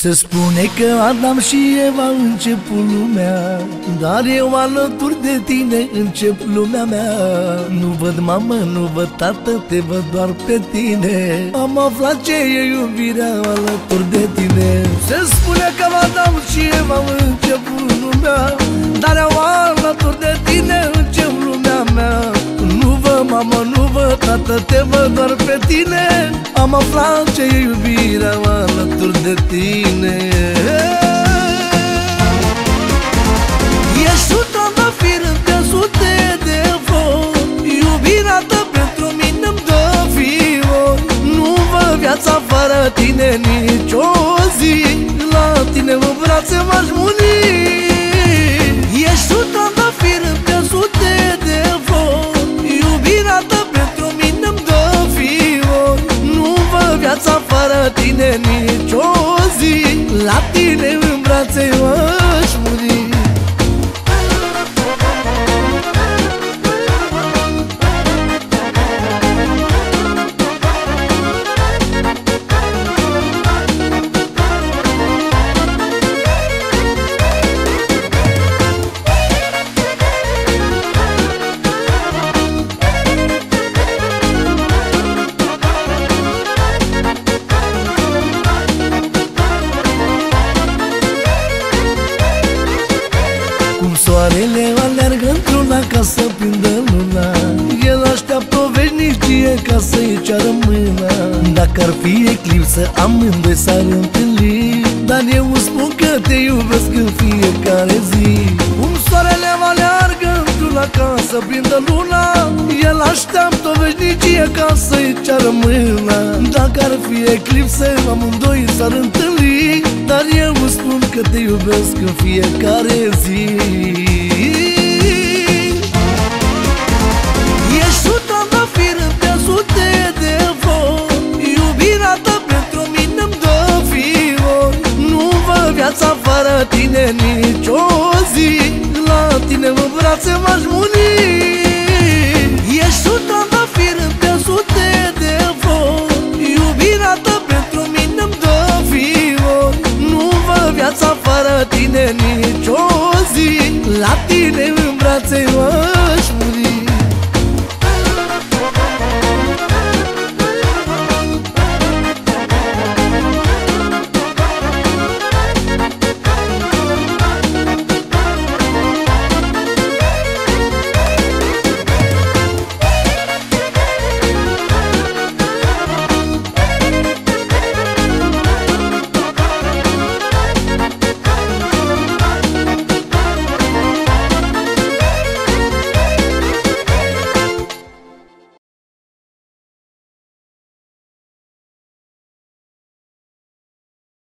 Se spune că Adam și Eva început lumea Dar eu alături de tine încep lumea mea. Nu văd mamă, nu văd tată, te văd doar pe tine. Am aflat ce e iubirea alături de tine. Se spune că Adam și Eva început lumea tată, te văd doar pe tine. Am aflat ce e iubirea alături de tine. Ești un trandafir de sute de flori Iubirea ta pentru mine îmi dă fiori. Nu vă viața fără tine nici o zi. La tine în brațe m-aș muri fără tine nici o zi. La tine în brațe m-aș muri soarele alergă într-una ca să prindă luna. El așteaptă o veșnicie ca să-i ceară mâna. Dacă ar fi eclipsă, amândoi s-ar întâlni. Dar eu îmi spun că te iubesc în fiecare zi. Cum soarele alergă într-una ca să prindă luna El așteaptă o veșnicie ca să-i ceară mâna. Dacă ar fi eclipsă, amândoi s-ar întâlni că te iubesc în fiecare zi. Ești un trandafir de sute de flori Iubirea ta pentru mine îmi dă fiori Nu vă viața fără tine nici o zi. La tine în brațe m-aș muri La tine în brațe m